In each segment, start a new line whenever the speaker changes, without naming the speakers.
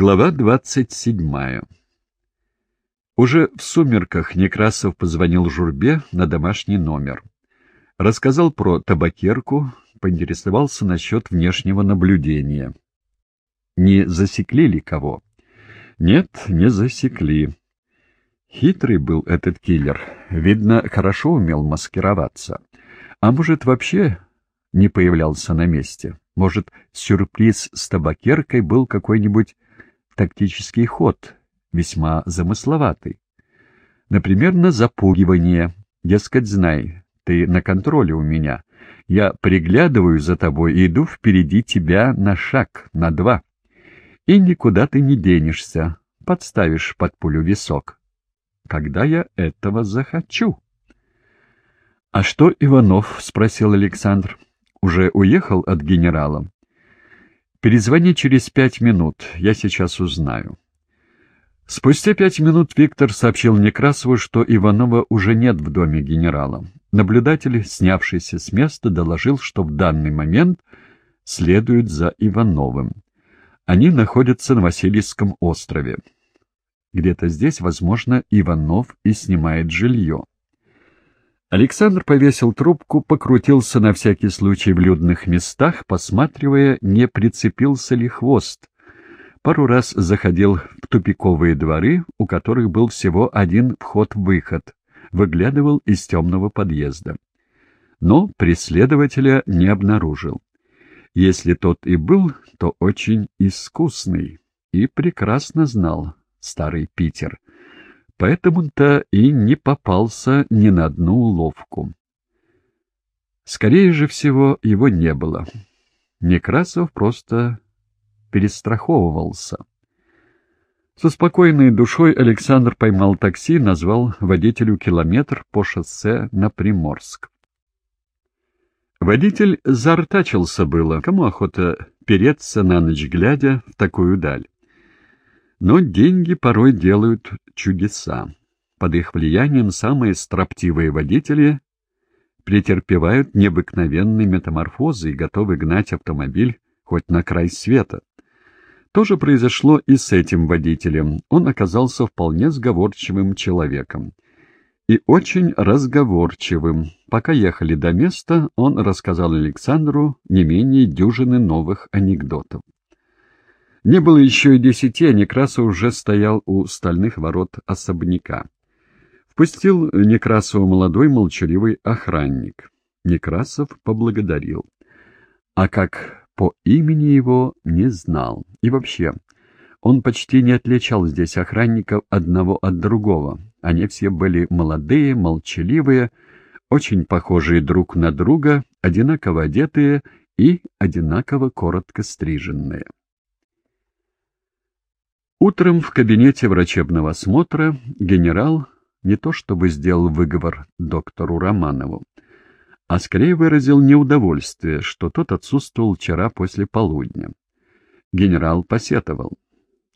Глава двадцать седьмая Уже в сумерках Некрасов позвонил Журбе на домашний номер. Рассказал про табакерку, поинтересовался насчет внешнего наблюдения. Не засекли ли кого? Нет, не засекли. Хитрый был этот киллер. Видно, хорошо умел маскироваться. А может, вообще не появлялся на месте? Может, сюрприз с табакеркой был какой-нибудь тактический ход, весьма замысловатый. Например, на запугивание. Дескать, знай, ты на контроле у меня. Я приглядываю за тобой и иду впереди тебя на шаг, на два. И никуда ты не денешься, подставишь под пулю висок. Когда я этого захочу. — А что Иванов? — спросил Александр. — Уже уехал от генерала? Перезвони через пять минут, я сейчас узнаю. Спустя пять минут Виктор сообщил Некрасову, что Иванова уже нет в доме генерала. Наблюдатель, снявшийся с места, доложил, что в данный момент следуют за Ивановым. Они находятся на Васильевском острове. Где-то здесь, возможно, Иванов и снимает жилье. Александр повесил трубку, покрутился на всякий случай в людных местах, посматривая, не прицепился ли хвост. Пару раз заходил в тупиковые дворы, у которых был всего один вход-выход, выглядывал из темного подъезда. Но преследователя не обнаружил. Если тот и был, то очень искусный и прекрасно знал старый Питер — Поэтому-то и не попался ни на одну уловку. Скорее же всего, его не было. Некрасов просто перестраховывался. Со спокойной душой Александр поймал такси, назвал водителю километр по шоссе на Приморск. Водитель зартачился было. Кому охота переться на ночь глядя в такую даль? Но деньги порой делают чудеса. Под их влиянием самые строптивые водители претерпевают необыкновенные метаморфозы и готовы гнать автомобиль хоть на край света. То же произошло и с этим водителем. Он оказался вполне сговорчивым человеком. И очень разговорчивым. Пока ехали до места, он рассказал Александру не менее дюжины новых анекдотов. Не было еще и десяти, а Некрасов уже стоял у стальных ворот особняка. Впустил Некрасова молодой молчаливый охранник. Некрасов поблагодарил. А как по имени его не знал. И вообще, он почти не отличал здесь охранников одного от другого. Они все были молодые, молчаливые, очень похожие друг на друга, одинаково одетые и одинаково коротко стриженные. Утром в кабинете врачебного осмотра генерал не то чтобы сделал выговор доктору Романову, а скорее выразил неудовольствие, что тот отсутствовал вчера после полудня. Генерал посетовал.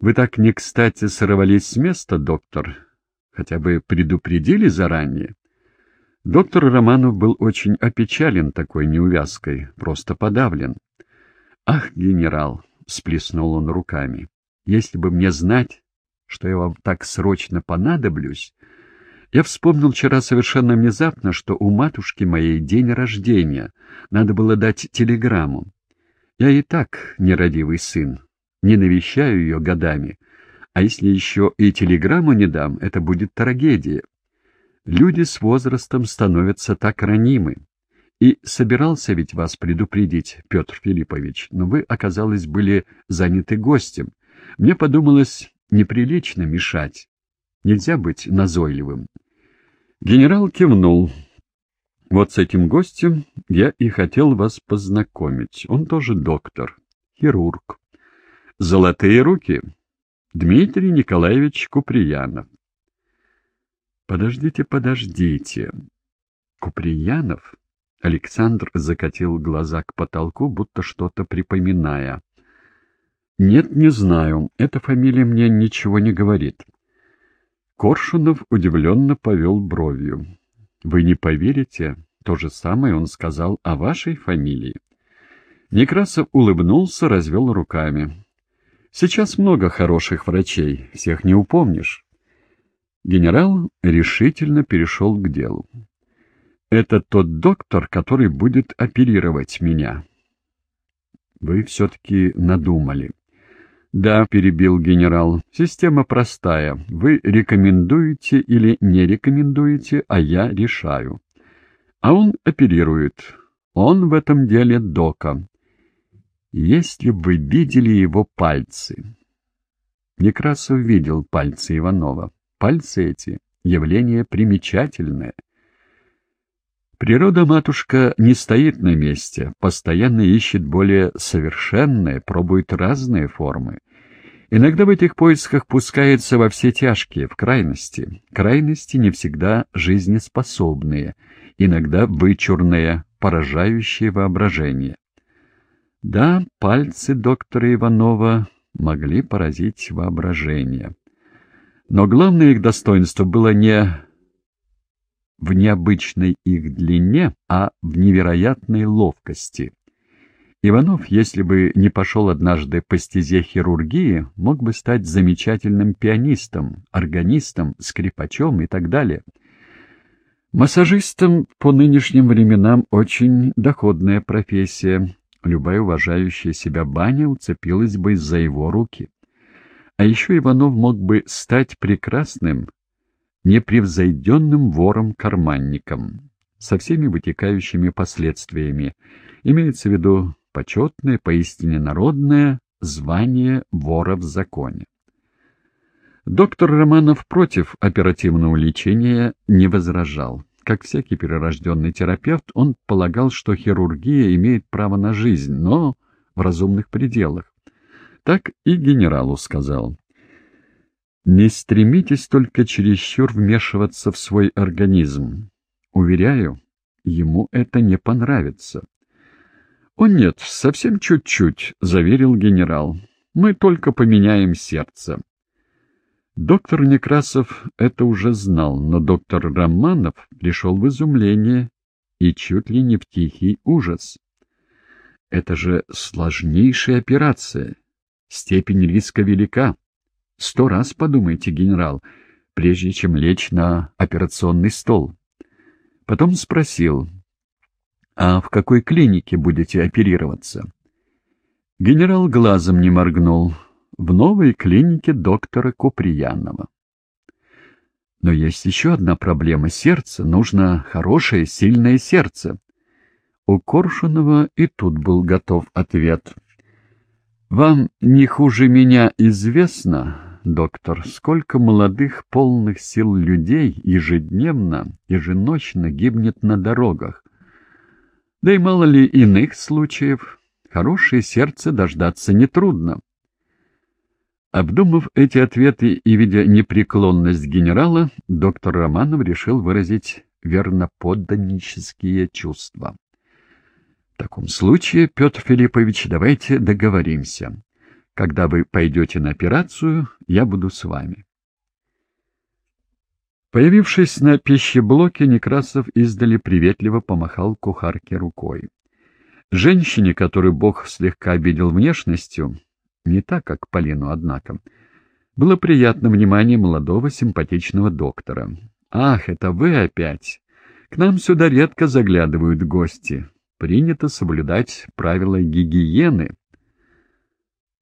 «Вы так не кстати сорвались с места, доктор. Хотя бы предупредили заранее?» Доктор Романов был очень опечален такой неувязкой, просто подавлен. «Ах, генерал!» — сплеснул он руками. Если бы мне знать, что я вам так срочно понадоблюсь, я вспомнил вчера совершенно внезапно, что у матушки моей день рождения, надо было дать телеграмму. Я и так нерадивый сын, не навещаю ее годами, а если еще и телеграмму не дам, это будет трагедия. Люди с возрастом становятся так ранимы. И собирался ведь вас предупредить, Петр Филиппович, но вы, оказалось, были заняты гостем, мне подумалось, неприлично мешать. Нельзя быть назойливым. Генерал кивнул. Вот с этим гостем я и хотел вас познакомить. Он тоже доктор, хирург. Золотые руки. Дмитрий Николаевич Куприянов. Подождите, подождите. Куприянов? Александр закатил глаза к потолку, будто что-то припоминая. «Нет, не знаю. Эта фамилия мне ничего не говорит». Коршунов удивленно повел бровью. «Вы не поверите, то же самое он сказал о вашей фамилии». Некрасов улыбнулся, развел руками. Сейчас много хороших врачей, всех не упомнишь. Генерал решительно перешел к делу. Это тот доктор, который будет оперировать меня. Вы все-таки надумали. Да, перебил генерал, система простая. Вы рекомендуете или не рекомендуете, а я решаю. А он оперирует. Он в этом деле дока. Если бы видели его пальцы... Некрасов видел пальцы Иванова. Пальцы эти — явление примечательное. Природа-матушка не стоит на месте, постоянно ищет более совершенные, пробует разные формы. Иногда в этих поисках пускается во все тяжкие, в крайности. Крайности не всегда жизнеспособные, иногда вычурные, поражающие воображение. Да, пальцы доктора Иванова могли поразить воображение. Но главное их достоинство было не в необычной их длине, а в невероятной ловкости. Иванов, если бы не пошел однажды по стезе хирургии, мог бы стать замечательным пианистом, органистом, скрипачом и так далее. Массажистом по нынешним временам очень доходная профессия, любая уважающая себя баня уцепилась бы за его руки. А еще Иванов мог бы стать прекрасным, непревзойденным вором-карманником, со всеми вытекающими последствиями. Имеется в виду почетное, поистине народное звание вора в законе. Доктор Романов против оперативного лечения не возражал. Как всякий перерожденный терапевт, он полагал, что хирургия имеет право на жизнь, но в разумных пределах. Так и генералу сказал. «Не стремитесь только чересчур вмешиваться в свой организм. Уверяю, ему это не понравится». «О нет, совсем чуть-чуть», — заверил генерал. «Мы только поменяем сердце». Доктор Некрасов это уже знал, но доктор Романов пришел в изумление и чуть ли не в тихий ужас. Это же сложнейшая операция. Степень риска велика. Сто раз подумайте, генерал, прежде чем лечь на операционный стол. Потом спросил, а в какой клинике будете оперироваться? Генерал глазом не моргнул в новой клинике доктора Куприянова. Но есть еще одна проблема сердца. Нужно хорошее, сильное сердце. У Коршунова и тут был готов ответ. «Вам не хуже меня известно, доктор, сколько молодых, полных сил людей ежедневно, еженочно гибнет на дорогах. Да и мало ли иных случаев. Хорошее сердце дождаться нетрудно. Обдумав эти ответы и видя непреклонность генерала, доктор Романов решил выразить верноподданнические чувства. В таком случае, Петр Филиппович, давайте договоримся. Когда вы пойдете на операцию, я буду с вами. Появившись на пищеблоке, Некрасов издали приветливо помахал кухарке рукой. Женщине, которую Бог слегка обидел внешностью, не так, как Полину, однако. Было приятно внимание молодого симпатичного доктора. «Ах, это вы опять! К нам сюда редко заглядывают гости. Принято соблюдать правила гигиены».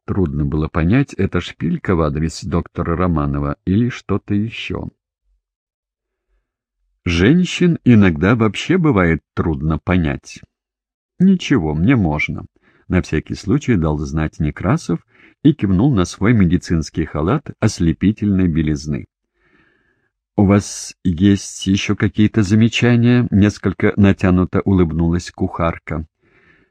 Трудно было понять, это шпилька в адрес доктора Романова или что-то еще. Женщин иногда вообще бывает трудно понять. Ничего, мне можно. На всякий случай дал знать Некрасов и кивнул на свой медицинский халат ослепительной белизны. «У вас есть еще какие-то замечания?» — несколько натянуто улыбнулась кухарка.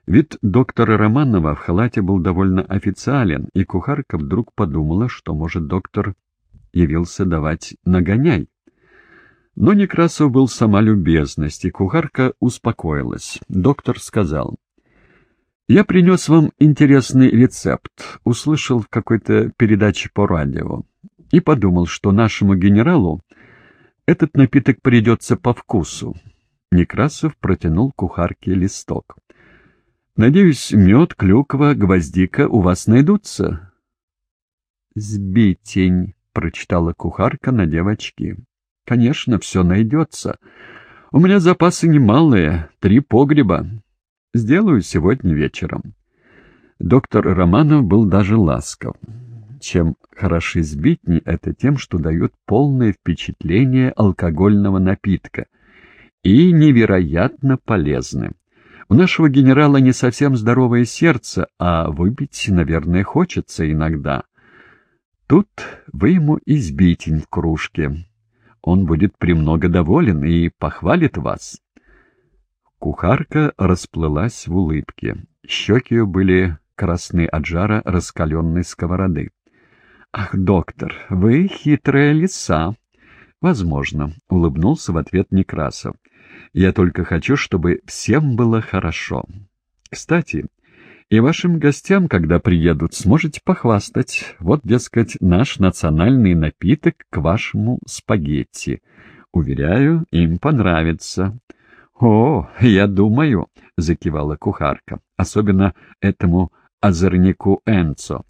Вид доктора Романова в халате был довольно официален, и кухарка вдруг подумала, что, может, доктор явился давать нагоняй. Но Некрасов был сама любезность, и кухарка успокоилась. Доктор сказал, я принес вам интересный рецепт, услышал в какой-то передаче по радио, и подумал, что нашему генералу этот напиток придется по вкусу. Некрасов протянул кухарке листок. «Надеюсь, мед, клюква, гвоздика у вас найдутся?» сбитень», — прочитала кухарка, надев очки. «Конечно, все найдется. У меня запасы немалые, три погреба. Сделаю сегодня вечером». Доктор Романов был даже ласков. Чем хороши сбитни, это тем, что дают полное впечатление алкогольного напитка и невероятно полезны. У нашего генерала не совсем здоровое сердце, а выпить, наверное, хочется иногда. Тут вы ему избитень в кружке. Он будет премного доволен и похвалит вас. Кухарка расплылась в улыбке. Щеки ее были красны от жара раскаленной сковороды. «Ах, доктор, вы хитрая лиса!» «Возможно», — улыбнулся в ответ Некрасов. «Я только хочу, чтобы всем было хорошо. Кстати, и вашим гостям, когда приедут, сможете похвастать. Вот, дескать, наш национальный напиток к вашему спагетти. Уверяю, им понравится». «О, я думаю», — закивала кухарка, — «особенно этому озорнику Энцо».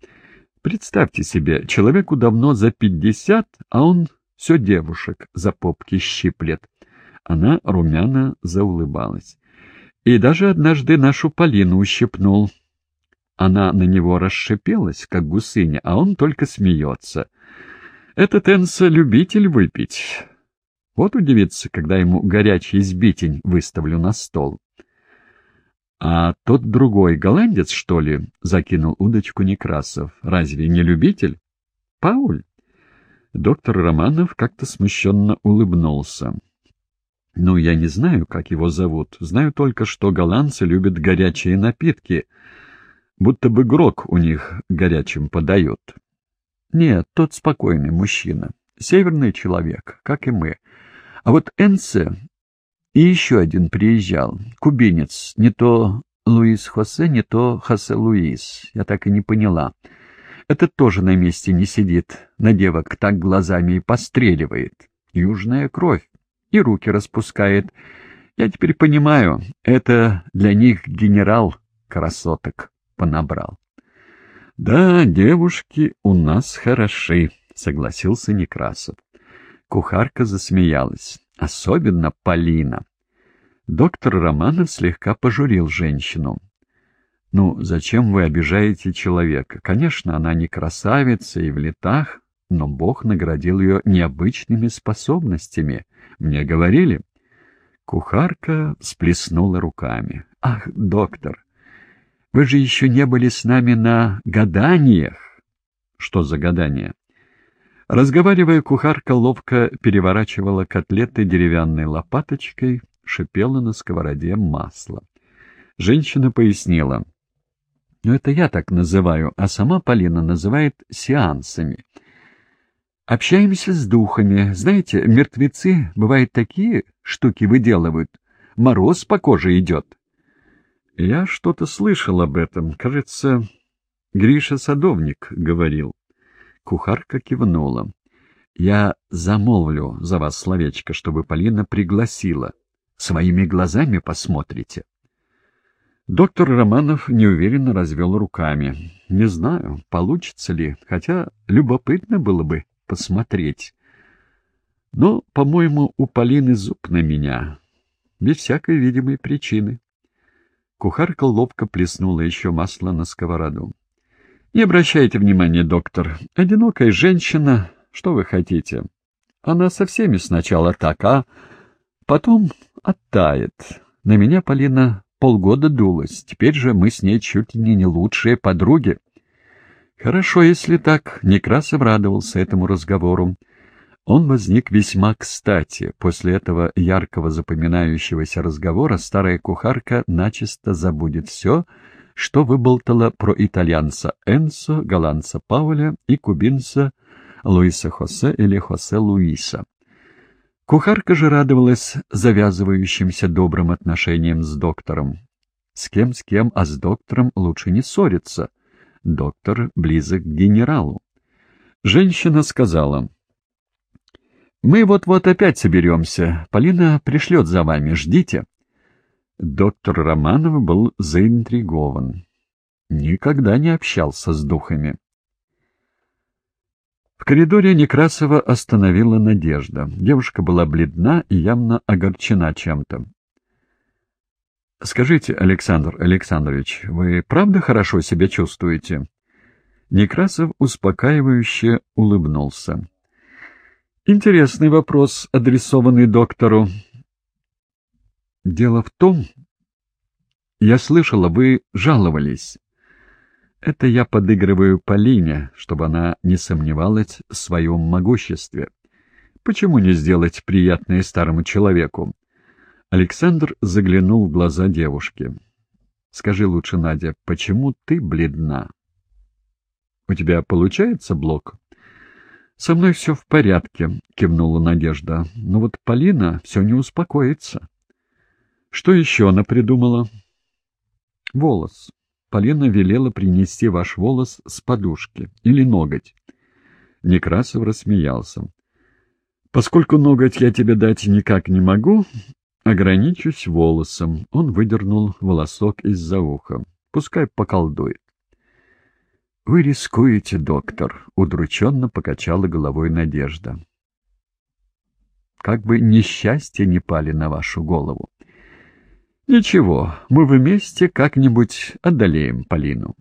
Представьте себе, человеку давно за пятьдесят, а он все девушек за попки щиплет. Она румяно заулыбалась. И даже однажды нашу Полину ущипнул. Она на него расшипелась, как гусыня, а он только смеется. Этот Энса любитель выпить. Вот удивится, когда ему горячий сбитень выставлю на стол. «А тот другой голландец, что ли?» — закинул удочку Некрасов. «Разве не любитель?» «Пауль?» Доктор Романов как-то смущенно улыбнулся. «Ну, я не знаю, как его зовут. Знаю только, что голландцы любят горячие напитки, будто бы грок у них горячим подают». «Нет, тот спокойный мужчина, северный человек, как и мы. А вот Энце и еще один приезжал, кубинец, не то Луис Хосе, не то Хосе Луис, я так и не поняла. Этот тоже на месте не сидит, на девок так глазами и постреливает. Южная кровь. И руки распускает. Я теперь понимаю, это для них генерал красоток понабрал. — Да, девушки у нас хороши, — согласился Некрасов. Кухарка засмеялась особенно Полина. Доктор Романов слегка пожурил женщину. «Ну, зачем вы обижаете человека? Конечно, она не красавица и в летах, но Бог наградил ее необычными способностями. Мне говорили». Кухарка сплеснула руками. «Ах, доктор, вы же еще не были с нами на гаданиях!» «Что за гадания?» Разговаривая, кухарка ловко переворачивала котлеты деревянной лопаточкой, шипела на сковороде масло. Женщина пояснила. «Ну, это я так называю, а сама Полина называет сеансами. Общаемся с духами. Знаете, мертвецы, бывают такие штуки выделывают. Мороз по коже идет». Я что-то слышал об этом. Кажется, Гриша Садовник говорил. Кухарка кивнула. «Я замолвлю за вас словечко, чтобы Полина пригласила. Своими глазами посмотрите». Доктор Романов неуверенно развел руками. «Не знаю, получится ли, хотя любопытно было бы посмотреть. Но, по-моему, у Полины зуб на меня, без всякой видимой причины». Кухарка ловко плеснула еще масло на сковороду. Не обращайте внимания, доктор. Одинокая женщина, что вы хотите? Она со всеми сначала так, а потом оттает. На меня Полина полгода дулась. Теперь же мы с ней чуть ли не лучшие подруги. Хорошо, если так. Некрасов радовался этому разговору. Он возник весьма кстати. После этого яркого запоминающегося разговора старая кухарка начисто забудет все, что выболтала про итальянца Энсо, голландца Пауля и кубинца Луиса Хосе или Хосе Луиса. Кухарка же радовалась завязывающимся добрым отношениям с доктором. С кем, с кем, а с доктором лучше не ссориться. Доктор близок к генералу. Женщина сказала, «Мы вот-вот опять соберемся. Полина пришлет за вами. Ждите». Доктор Романов был заинтригован. Никогда не общался с духами. коридоре Некрасова остановила Надежда. Девушка была бледна и явно огорчена чем-то. «Скажите, Александр Александрович, вы правда хорошо себя чувствуете?» Некрасов успокаивающе улыбнулся. «Интересный вопрос, адресованный доктору. Дело в том, я слышала, вы жаловались. Это я подыгрываю Полине, чтобы она не сомневалась в своем могуществе. Почему не сделать приятное старому человеку? Александр заглянул в глаза девушки. «Скажи лучше, Надя, почему ты бледна?» «У тебя получается блок?» «Со мной все в порядке», — кивнула Надежда. «Но вот Полина все не успокоится». «Что еще она придумала?» «Волос. Полина велела принести ваш волос с подушки. Или ноготь». Некрасов рассмеялся. «Поскольку ноготь я тебе дать никак не могу, Ограничусь волосом. Он выдернул волосок из-за уха. Пускай поколдует. — Вы рискуете, доктор, — удрученно покачала головой Надежда. — Как бы несчастья не пали на вашу голову. — Ничего, мы вместе как-нибудь одолеем Полину.